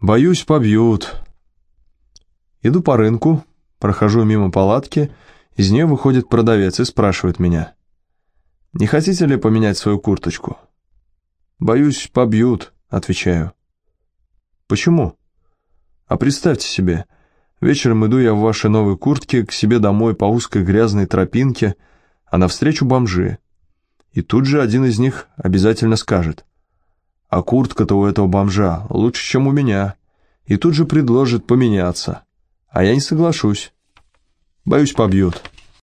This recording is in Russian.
Боюсь, побьют. Иду по рынку, прохожу мимо палатки, из нее выходит продавец и спрашивает меня. «Не хотите ли поменять свою курточку?» «Боюсь, побьют», — отвечаю. «Почему?» «А представьте себе, вечером иду я в вашей новой куртке к себе домой по узкой грязной тропинке, а навстречу бомжи. И тут же один из них обязательно скажет, «А куртка-то у этого бомжа лучше, чем у меня», и тут же предложит поменяться, а я не соглашусь. Боюсь, побьют.